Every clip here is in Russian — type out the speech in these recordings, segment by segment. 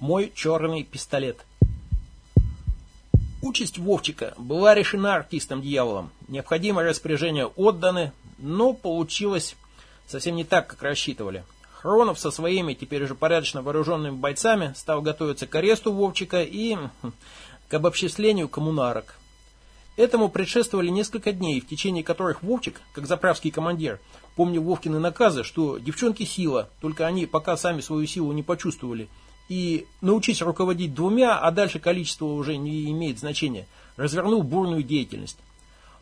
Мой черный пистолет. Участь Вовчика была решена артистом-дьяволом. Необходимые распоряжения отданы, но получилось совсем не так, как рассчитывали. Хронов со своими, теперь уже порядочно вооруженными бойцами, стал готовиться к аресту Вовчика и хм, к обобществлению коммунарок. Этому предшествовали несколько дней, в течение которых Вовчик, как заправский командир, помнил Вовкины наказы, что девчонки сила, только они пока сами свою силу не почувствовали, и научись руководить двумя, а дальше количество уже не имеет значения, развернул бурную деятельность.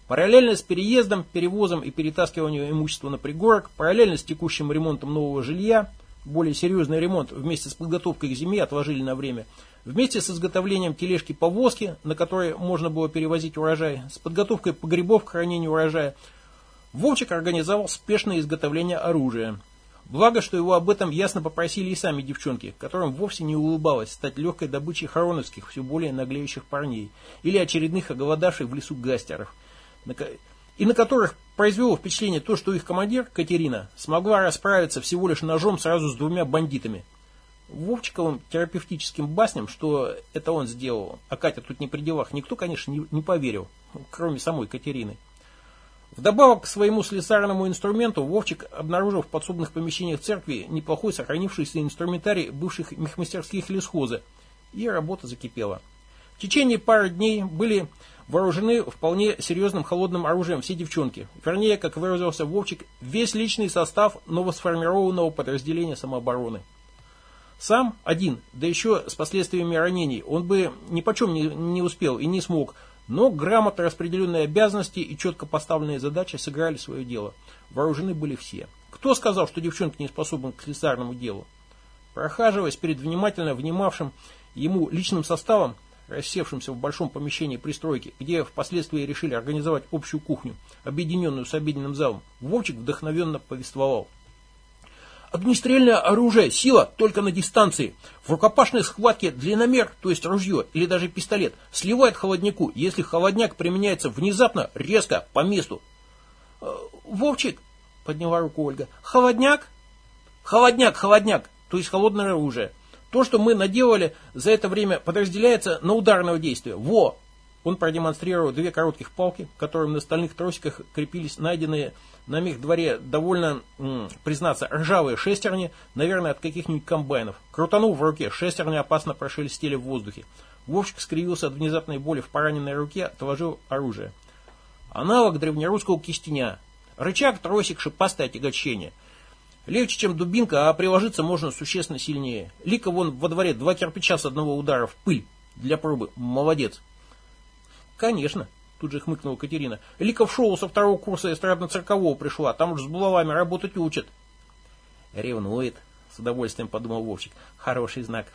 Параллельно с переездом, перевозом и перетаскиванием имущества на пригорок, параллельно с текущим ремонтом нового жилья, более серьезный ремонт вместе с подготовкой к зиме отложили на время, вместе с изготовлением тележки-повозки, на которой можно было перевозить урожай, с подготовкой погребов к хранению урожая, Вовчик организовал спешное изготовление оружия. Благо, что его об этом ясно попросили и сами девчонки, которым вовсе не улыбалось стать легкой добычей хороновских, все более наглеющих парней, или очередных оголодавших в лесу гастеров – и на которых произвело впечатление то, что их командир, Катерина, смогла расправиться всего лишь ножом сразу с двумя бандитами. Вовчиковым терапевтическим басням, что это он сделал, а Катя тут не при делах, никто, конечно, не, не поверил, кроме самой Катерины. Вдобавок к своему слесарному инструменту Вовчик обнаружил в подсобных помещениях церкви неплохой сохранившийся инструментарий бывших мехмастерских лесхоза, и работа закипела. В течение пары дней были вооружены вполне серьезным холодным оружием все девчонки. Вернее, как выразился Вовчик, весь личный состав новосформированного подразделения самообороны. Сам один, да еще с последствиями ранений, он бы ни почем не, не успел и не смог, но грамотно распределенные обязанности и четко поставленные задачи сыграли свое дело. Вооружены были все. Кто сказал, что девчонки не способны к слесарному делу? Прохаживаясь перед внимательно внимавшим ему личным составом, рассевшимся в большом помещении пристройки, где впоследствии решили организовать общую кухню, объединенную с обеденным залом, Вовчик вдохновенно повествовал. Огнестрельное оружие, сила только на дистанции. В рукопашной схватке длинномер, то есть ружье или даже пистолет, сливает холодняку, если холодняк применяется внезапно, резко, по месту. «Э, Вовчик, подняла руку Ольга, холодняк? Холодняк, холодняк, то есть холодное оружие. То, что мы наделали за это время, подразделяется на ударное действие. Во! Он продемонстрировал две коротких палки, которым на стальных тросиках крепились найденные на их дворе довольно, признаться, ржавые шестерни, наверное, от каких-нибудь комбайнов. Крутанув в руке, шестерни опасно прошелестели в воздухе. Вовчик скривился от внезапной боли в пораненной руке, отложил оружие. Аналог древнерусского кистеня. Рычаг, тросик, шипастое отягощение – Легче, чем дубинка, а приложиться можно существенно сильнее. Лика вон во дворе два кирпича с одного удара в пыль. Для пробы. Молодец. Конечно, тут же хмыкнула Катерина. Лика в шоу со второго курса эстрадно-циркового пришла. Там уж с булавами работать учат. Ревнует, с удовольствием подумал Вовчик. Хороший знак.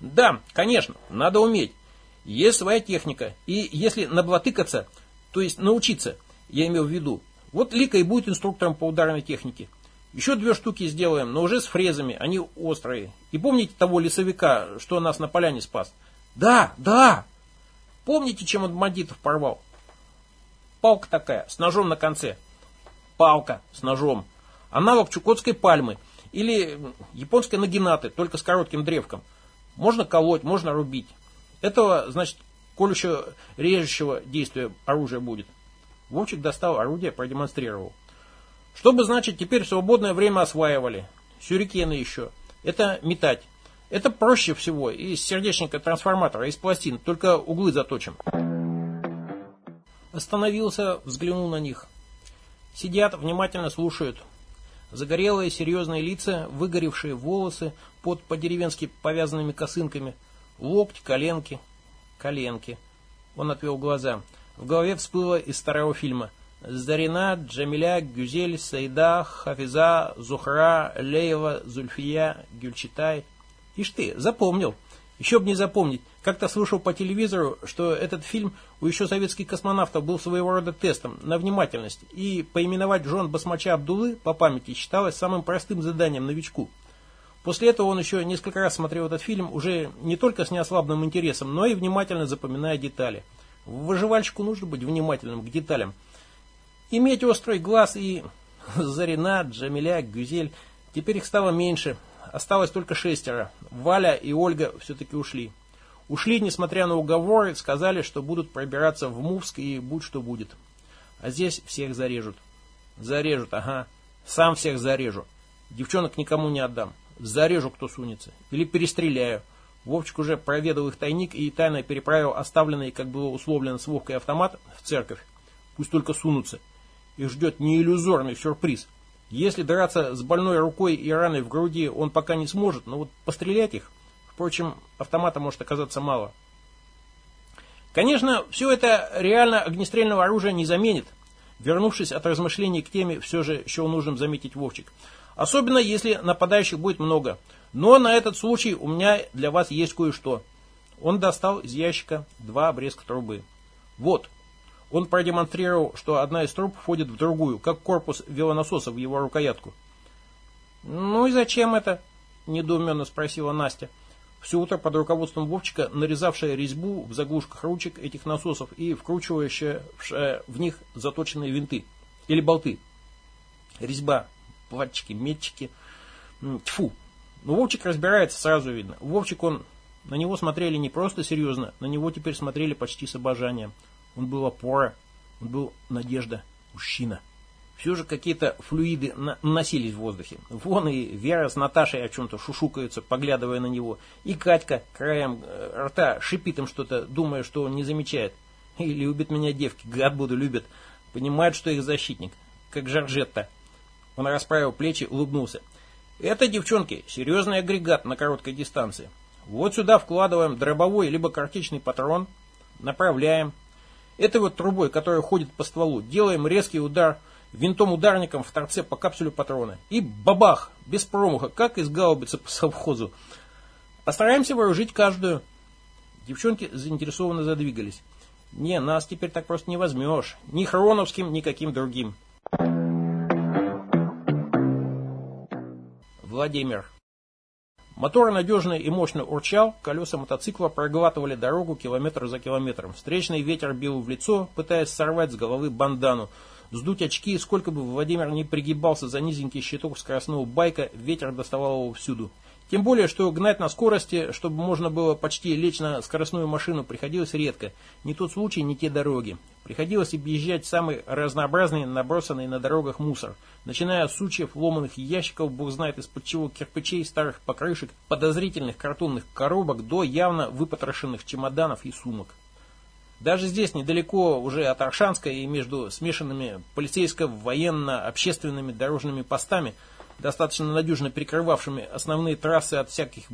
Да, конечно, надо уметь. Есть своя техника. И если наблатыкаться, то есть научиться, я имел в виду, вот Лика и будет инструктором по ударной технике. Еще две штуки сделаем, но уже с фрезами, они острые. И помните того лесовика, что нас на поляне спас? Да, да. Помните, чем он бандитов порвал? Палка такая, с ножом на конце. Палка с ножом. Аналог чукотской пальмы. Или японской нагинаты, только с коротким древком. Можно колоть, можно рубить. Этого, значит, колющего, режущего действия оружия будет. Вовчик достал орудие, продемонстрировал. Что бы значит теперь свободное время осваивали? Сюрикены еще. Это метать. Это проще всего. Из сердечника трансформатора, из пластин. Только углы заточим. Остановился, взглянул на них. Сидят, внимательно слушают. Загорелые, серьезные лица, выгоревшие волосы под по-деревенски повязанными косынками. Локти, коленки. Коленки. Он отвел глаза. В голове всплыло из старого фильма – Зарина, Джамиля, Гюзель, Сайда, Хафиза, Зухра, Леева, Зульфия, Гюльчитай. Ишь ты, запомнил. Еще бы не запомнить. Как-то слушал по телевизору, что этот фильм у еще советских космонавтов был своего рода тестом на внимательность. И поименовать жен басмача Абдулы по памяти считалось самым простым заданием новичку. После этого он еще несколько раз смотрел этот фильм уже не только с неослабным интересом, но и внимательно запоминая детали. Выживальщику нужно быть внимательным к деталям – Иметь острый глаз и Зарина, Джамиля, Гюзель, теперь их стало меньше. Осталось только шестеро. Валя и Ольга все-таки ушли. Ушли, несмотря на уговоры, сказали, что будут пробираться в Мувск и будь что будет. А здесь всех зарежут. Зарежут, ага. Сам всех зарежу. Девчонок никому не отдам. Зарежу, кто сунется. Или перестреляю. Вовчик уже проведал их тайник и тайно переправил оставленный, как было условлено с Вовкой, автомат в церковь. Пусть только сунутся. Их ждет неиллюзорный сюрприз. Если драться с больной рукой и раной в груди он пока не сможет, но вот пострелять их, впрочем, автомата может оказаться мало. Конечно, все это реально огнестрельного оружия не заменит. Вернувшись от размышлений к теме, все же счел нужным заметить Вовчик. Особенно, если нападающих будет много. Но на этот случай у меня для вас есть кое-что. Он достал из ящика два обрезка трубы. Вот. Он продемонстрировал, что одна из труб входит в другую, как корпус велонасоса в его рукоятку. «Ну и зачем это?» – недоуменно спросила Настя. Все утро под руководством Вовчика, нарезавшая резьбу в заглушках ручек этих насосов и вкручивающая в них заточенные винты или болты. Резьба платчики, метчики. Тьфу. Ну, Вовчик разбирается, сразу видно. Вовчик, он... На него смотрели не просто серьезно, на него теперь смотрели почти с обожанием. Он был опора, он был надежда, мужчина. Все же какие-то флюиды носились в воздухе. Вон и Вера с Наташей о чем-то шушукаются, поглядывая на него. И Катька краем э, рта шипит им что-то, думая, что он не замечает. И любит меня девки, гад буду, любят. Понимают, что их защитник. Как Жоржетта. Он расправил плечи, улыбнулся. Это, девчонки, серьезный агрегат на короткой дистанции. Вот сюда вкладываем дробовой либо картечный патрон, направляем. Этой вот трубой, которая ходит по стволу, делаем резкий удар винтом-ударником в торце по капсуле патрона. И бабах, без промаха, как из гаубицы по совхозу. Постараемся вооружить каждую. Девчонки заинтересованно задвигались. Не, нас теперь так просто не возьмешь. Ни Хроновским, ни каким другим. Владимир. Мотор надежно и мощно урчал, колеса мотоцикла проглатывали дорогу километр за километром. Встречный ветер бил в лицо, пытаясь сорвать с головы бандану. Сдуть очки, сколько бы Владимир не пригибался за низенький щиток скоростного байка, ветер доставал его всюду. Тем более, что гнать на скорости, чтобы можно было почти лечь на скоростную машину, приходилось редко. Не тот случай, не те дороги. Приходилось объезжать самый разнообразный набросанный на дорогах мусор. Начиная с сучьев, ломаных ящиков, бог знает из-под чего, кирпичей, старых покрышек, подозрительных картонных коробок, до явно выпотрошенных чемоданов и сумок. Даже здесь, недалеко уже от Аршанска и между смешанными полицейско-военно-общественными дорожными постами – достаточно надежно перекрывавшими основные трассы от всяких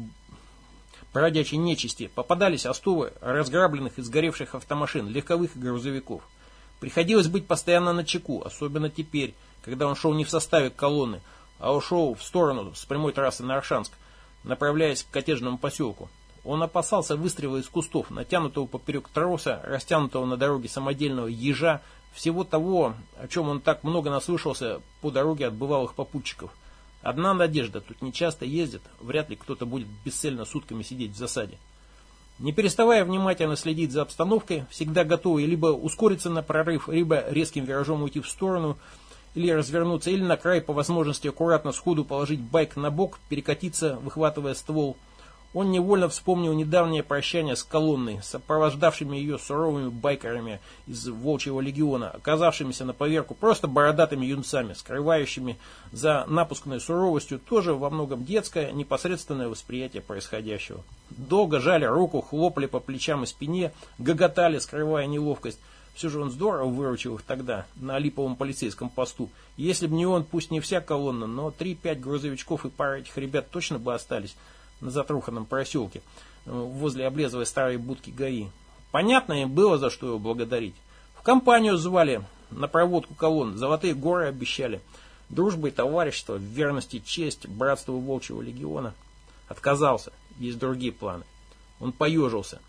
бродячей нечисти, попадались остовы разграбленных и сгоревших автомашин, легковых и грузовиков. Приходилось быть постоянно на чеку, особенно теперь, когда он шел не в составе колонны, а ушел в сторону с прямой трассы на Аршанск, направляясь к коттеджному поселку. Он опасался выстрела из кустов, натянутого поперек троса, растянутого на дороге самодельного ежа, всего того, о чем он так много наслышался по дороге от бывалых попутчиков – Одна надежда, тут не часто ездят, вряд ли кто-то будет бесцельно сутками сидеть в засаде. Не переставая внимательно следить за обстановкой, всегда готовый либо ускориться на прорыв, либо резким виражом уйти в сторону, или развернуться, или на край по возможности аккуратно сходу положить байк на бок, перекатиться, выхватывая ствол – он невольно вспомнил недавнее прощание с колонной, сопровождавшими ее суровыми байкерами из Волчьего легиона, оказавшимися на поверку просто бородатыми юнцами, скрывающими за напускной суровостью тоже во многом детское, непосредственное восприятие происходящего. Долго жали руку, хлопали по плечам и спине, гоготали, скрывая неловкость. Все же он здорово выручил их тогда, на липовом полицейском посту. Если бы не он, пусть не вся колонна, но три-пять грузовичков и пара этих ребят точно бы остались на Затруханном проселке, э, возле облезовой старой будки ГАИ. Понятно им было, за что его благодарить. В компанию звали, на проводку колонн, золотые горы обещали. Дружба и товарищество, верность и честь, братство Волчьего легиона. Отказался, есть другие планы. Он поежился.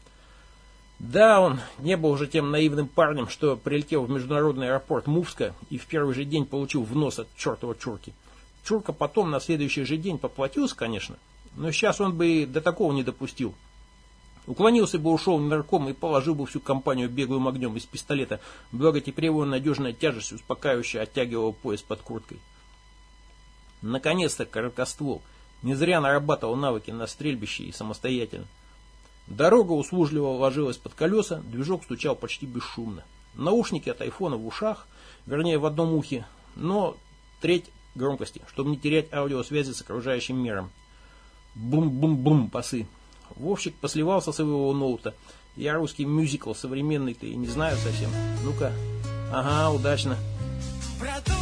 Да, он не был уже тем наивным парнем, что прилетел в международный аэропорт Мувска и в первый же день получил в нос от чертова чурки. Чурка потом на следующий же день поплатился, конечно, но сейчас он бы и до такого не допустил. Уклонился бы, ушел нарком и положил бы всю компанию беглым огнем из пистолета, благо теперь его надежная тяжесть успокаивающе оттягивала пояс под курткой. Наконец-то короткоствол. Не зря нарабатывал навыки на стрельбище и самостоятельно. Дорога услужливо ложилась под колеса, движок стучал почти бесшумно. Наушники от айфона в ушах, вернее в одном ухе, но треть громкости, чтобы не терять аудиосвязи с окружающим миром. Бум-бум-бум, пасы. Вовчик посливался своего ноута. Я русский мюзикл современный-то и не знаю совсем. Ну-ка. Ага, удачно. Братухи,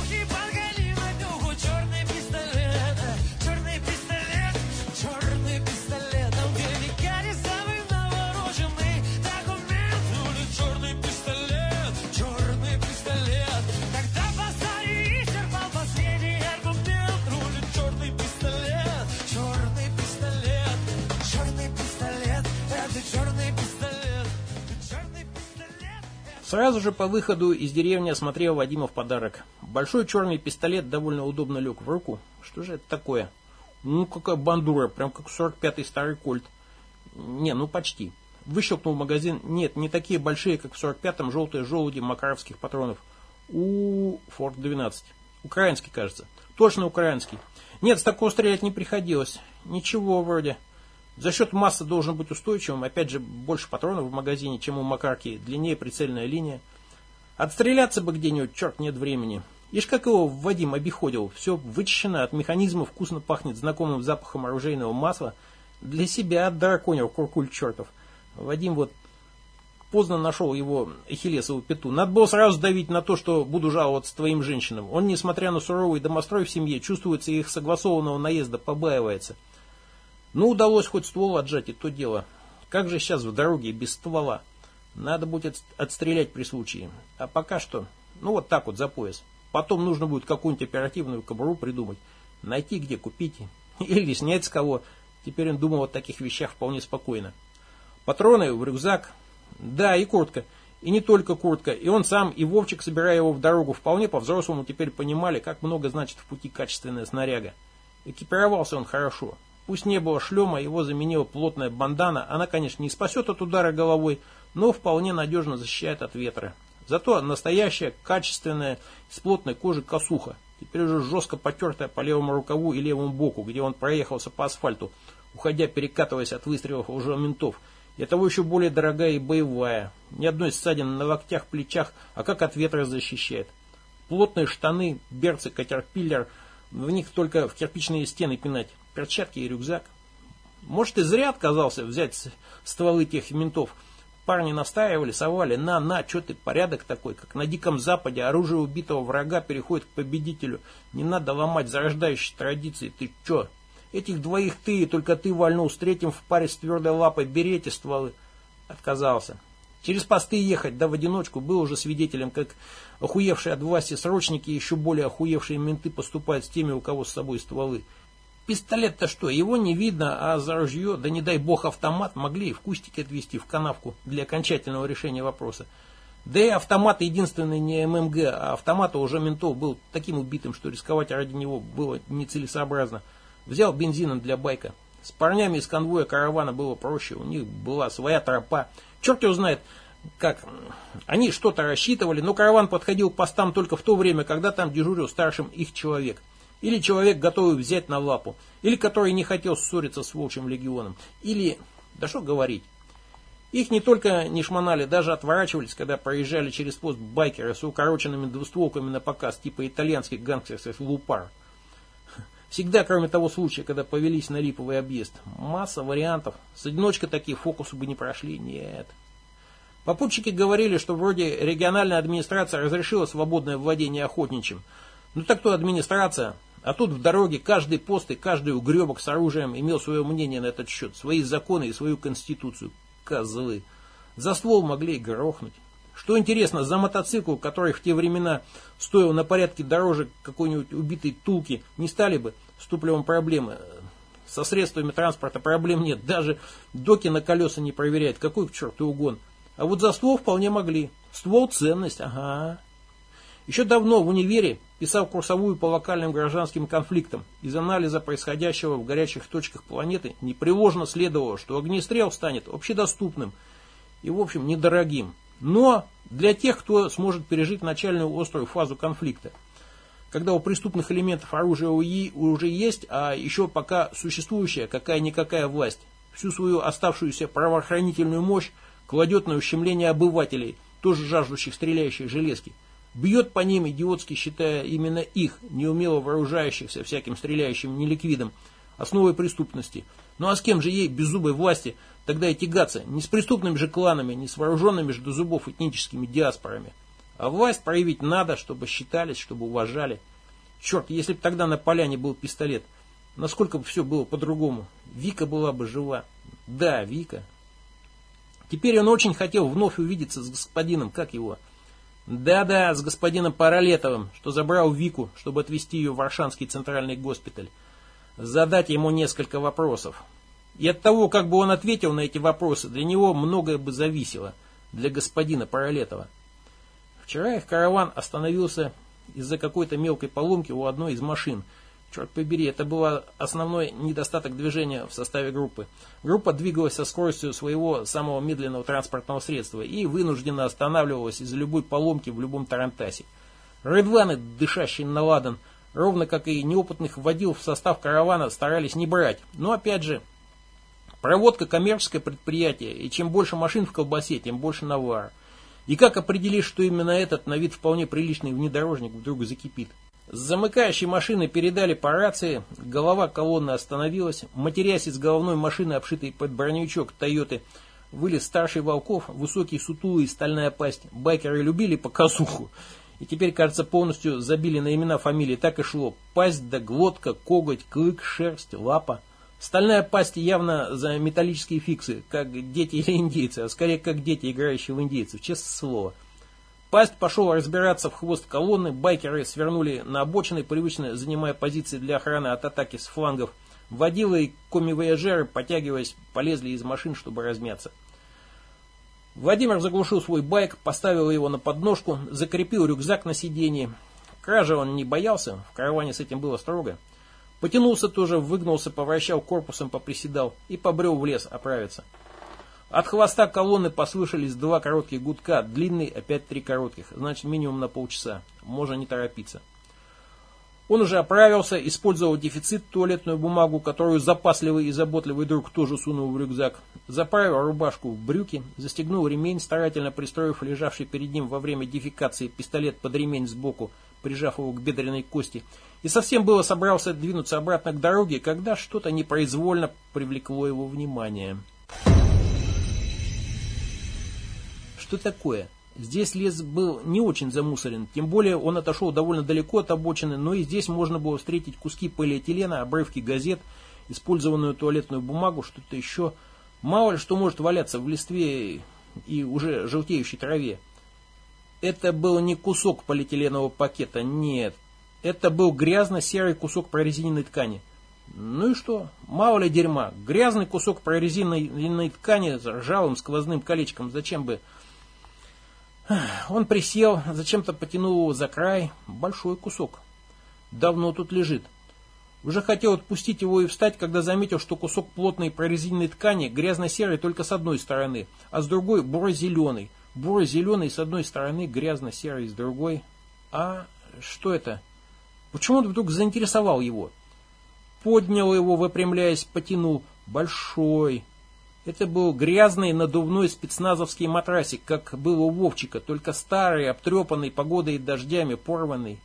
Сразу же по выходу из деревни осмотрел Вадимов подарок. Большой черный пистолет довольно удобно лег в руку. Что же это такое? Ну, какая бандура, прям как 45-й старый кольт. Не, ну почти. Выщелкнул магазин. Нет, не такие большие, как в 45-м желтые желуди макаровских патронов. У Форт 12. Украинский, кажется. Точно украинский. Нет, с такого стрелять не приходилось. Ничего вроде. За счет массы должен быть устойчивым, опять же, больше патронов в магазине, чем у Макарки, длиннее прицельная линия. Отстреляться бы где-нибудь, черт, нет времени. Ишь, как его Вадим обиходил, все вычищено от механизма, вкусно пахнет знакомым запахом оружейного масла. Для себя драконил куркуль чертов. Вадим вот поздно нашел его Эхиллесову пету. Надо было сразу давить на то, что буду жаловаться твоим женщинам. Он, несмотря на суровый домострой в семье, чувствуется их согласованного наезда, побаивается. Ну, удалось хоть ствол отжать, и то дело. Как же сейчас в дороге без ствола? Надо будет отстрелять при случае. А пока что, ну вот так вот за пояс. Потом нужно будет какую-нибудь оперативную кобуру придумать. Найти где купить. Или снять с кого. Теперь он думал о таких вещах вполне спокойно. Патроны в рюкзак. Да, и куртка. И не только куртка. И он сам, и Вовчик, собирая его в дорогу, вполне по-взрослому теперь понимали, как много значит в пути качественная снаряга. Экипировался он хорошо. Пусть не было шлема, его заменила плотная бандана. Она, конечно, не спасет от удара головой, но вполне надежно защищает от ветра. Зато настоящая, качественная, из плотной кожи косуха. Теперь уже жестко потертая по левому рукаву и левому боку, где он проехался по асфальту, уходя, перекатываясь от выстрелов уже ментов. И того еще более дорогая и боевая. Ни одной ссадины на локтях, плечах, а как от ветра защищает. Плотные штаны, берцы, катерпиллер, в них только в кирпичные стены пинать перчатки и рюкзак. Может, и зря отказался взять стволы тех ментов. Парни настаивали, совали, на, на, что ты, порядок такой, как на Диком Западе оружие убитого врага переходит к победителю. Не надо ломать зарождающие традиции, ты че? Этих двоих ты и только ты вольнул, с третьим в паре с твердой лапой, бери эти стволы. Отказался. Через посты ехать, да в одиночку, был уже свидетелем, как охуевшие от власти срочники и еще более охуевшие менты поступают с теми, у кого с собой стволы. Пистолет-то что, его не видно, а за ружье, да не дай бог автомат, могли и в кустике отвести в канавку для окончательного решения вопроса. Да и автомат единственный не ММГ, а автомата уже ментов был таким убитым, что рисковать ради него было нецелесообразно. Взял бензином для байка. С парнями из конвоя каравана было проще, у них была своя тропа. Черт его знает, как они что-то рассчитывали, но караван подходил к постам только в то время, когда там дежурил старшим их человек – или человек, готовый взять на лапу. Или который не хотел ссориться с волчьим легионом. Или, да что говорить. Их не только не шмонали, даже отворачивались, когда проезжали через пост байкеры с укороченными двустволками на показ, типа итальянских гангстеров Лупар. Всегда, кроме того случая, когда повелись на липовый объезд. Масса вариантов. С одиночкой такие фокусы бы не прошли. Нет. Попутчики говорили, что вроде региональная администрация разрешила свободное владение охотничьим. Ну так то администрация, а тут в дороге каждый пост и каждый угребок с оружием имел свое мнение на этот счет, свои законы и свою конституцию. Козлы. За ствол могли и грохнуть. Что интересно, за мотоцикл, который в те времена стоил на порядке дороже какой-нибудь убитой тулки, не стали бы с топливом проблемы. Со средствами транспорта проблем нет. Даже доки на колеса не проверяют. Какой к черту угон. А вот за ствол вполне могли. Ствол ценность, ага. Еще давно в универе писал курсовую по локальным гражданским конфликтам. Из анализа происходящего в горячих точках планеты непреложно следовало, что огнестрел станет общедоступным и, в общем, недорогим. Но для тех, кто сможет пережить начальную острую фазу конфликта. когда у преступных элементов оружие уже есть, а еще пока существующая какая-никакая власть всю свою оставшуюся правоохранительную мощь кладет на ущемление обывателей, тоже жаждущих стреляющей железки. Бьет по ним, идиотски считая именно их, неумело вооружающихся всяким стреляющим неликвидом, основой преступности. Ну а с кем же ей, беззубой власти, тогда и тягаться? Не с преступными же кланами, не с вооруженными же до зубов этническими диаспорами. А власть проявить надо, чтобы считались, чтобы уважали. Черт, если бы тогда на поляне был пистолет, насколько бы все было по-другому. Вика была бы жива. Да, Вика. Теперь он очень хотел вновь увидеться с господином, как его? Да-да, с господином Паралетовым, что забрал Вику, чтобы отвезти ее в Варшанский центральный госпиталь. Задать ему несколько вопросов. И от того, как бы он ответил на эти вопросы, для него многое бы зависело. Для господина Паралетова. Вчера их караван остановился из-за какой-то мелкой поломки у одной из машин. Черт побери, это был основной недостаток движения в составе группы. Группа двигалась со скоростью своего самого медленного транспортного средства и вынужденно останавливалась из-за любой поломки в любом тарантасе. Редваны, дышащие на ладан, ровно как и неопытных водил в состав каравана, старались не брать. Но опять же, проводка коммерческое предприятие, и чем больше машин в колбасе, тем больше навара. И как определишь, что именно этот на вид вполне приличный внедорожник вдруг закипит? С замыкающей машины передали по рации, голова колонны остановилась, матерясь из головной машины, обшитой под броневичок Тойоты, вылез старший Волков, высокий, сутулый, стальная пасть. Байкеры любили показуху. И теперь, кажется, полностью забили на имена фамилии. Так и шло. Пасть да глотка, коготь, клык, шерсть, лапа. Стальная пасть явно за металлические фиксы, как дети или индейцы, а скорее как дети, играющие в индейцев, честное слово. Пасть пошел разбираться в хвост колонны, байкеры свернули на обочины, привычно занимая позиции для охраны от атаки с флангов. Водилы и коми-вояжеры, потягиваясь, полезли из машин, чтобы размяться. Владимир заглушил свой байк, поставил его на подножку, закрепил рюкзак на сиденье. Кражи он не боялся, в караване с этим было строго. Потянулся тоже, выгнулся, повращал корпусом, поприседал и побрел в лес оправиться. От хвоста колонны послышались два коротких гудка, длинный опять три коротких, значит минимум на полчаса. Можно не торопиться. Он уже оправился, использовал дефицит туалетную бумагу, которую запасливый и заботливый друг тоже сунул в рюкзак. Заправил рубашку в брюки, застегнул ремень, старательно пристроив лежавший перед ним во время дефекации пистолет под ремень сбоку, прижав его к бедренной кости, и совсем было собрался двинуться обратно к дороге, когда что-то непроизвольно привлекло его внимание. Что такое? Здесь лес был не очень замусорен, тем более он отошел довольно далеко от обочины, но и здесь можно было встретить куски полиэтилена, обрывки газет, использованную туалетную бумагу, что-то еще. Мало ли что может валяться в листве и уже желтеющей траве. Это был не кусок полиэтиленового пакета, нет. Это был грязно-серый кусок прорезиненной ткани. Ну и что? Мало ли дерьма. Грязный кусок прорезиненной ткани с ржавым сквозным колечком. Зачем бы... Он присел, зачем-то потянул его за край. Большой кусок. Давно тут лежит. Уже хотел отпустить его и встать, когда заметил, что кусок плотной прорезиненной ткани грязно-серый только с одной стороны, а с другой буро-зеленый. Буро-зеленый с одной стороны, грязно-серый с другой. А что это? Почему он вдруг заинтересовал его? Поднял его, выпрямляясь, потянул. Большой. Это был грязный надувной спецназовский матрасик, как был у Вовчика, только старый, обтрепанный погодой и дождями, порванный.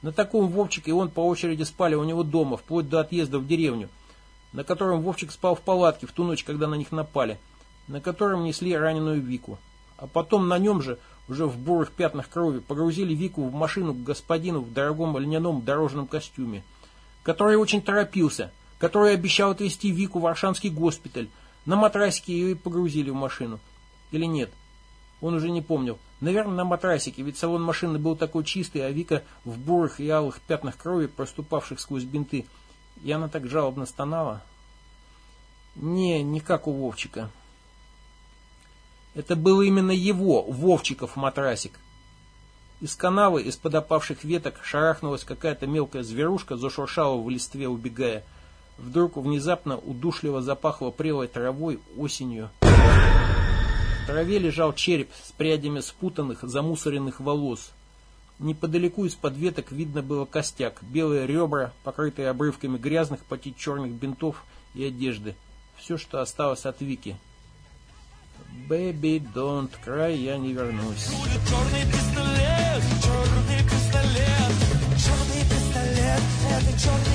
На таком Вовчик и он по очереди спали у него дома, вплоть до отъезда в деревню, на котором Вовчик спал в палатке в ту ночь, когда на них напали, на котором несли раненую Вику. А потом на нем же, уже в бурых пятнах крови, погрузили Вику в машину к господину в дорогом льняном дорожном костюме, который очень торопился, который обещал отвезти Вику в Аршанский госпиталь, на матрасике ее и погрузили в машину. Или нет? Он уже не помнил. Наверное, на матрасике, ведь салон машины был такой чистый, а Вика в бурых и алых пятнах крови, проступавших сквозь бинты. И она так жалобно стонала. Не, не как у Вовчика. Это был именно его, Вовчиков, матрасик. Из канавы, из-под опавших веток, шарахнулась какая-то мелкая зверушка, зашуршала в листве, убегая. Вдруг внезапно удушливо запахло прелой травой осенью. В траве лежал череп с прядями спутанных, замусоренных волос. Неподалеку из-под веток видно было костяк, белые ребра, покрытые обрывками грязных, почти черных бинтов и одежды. Все, что осталось от Вики. «Baby, don't cry, я не вернусь». Будет черный пистолет, черный пистолет, черный пистолет, это черный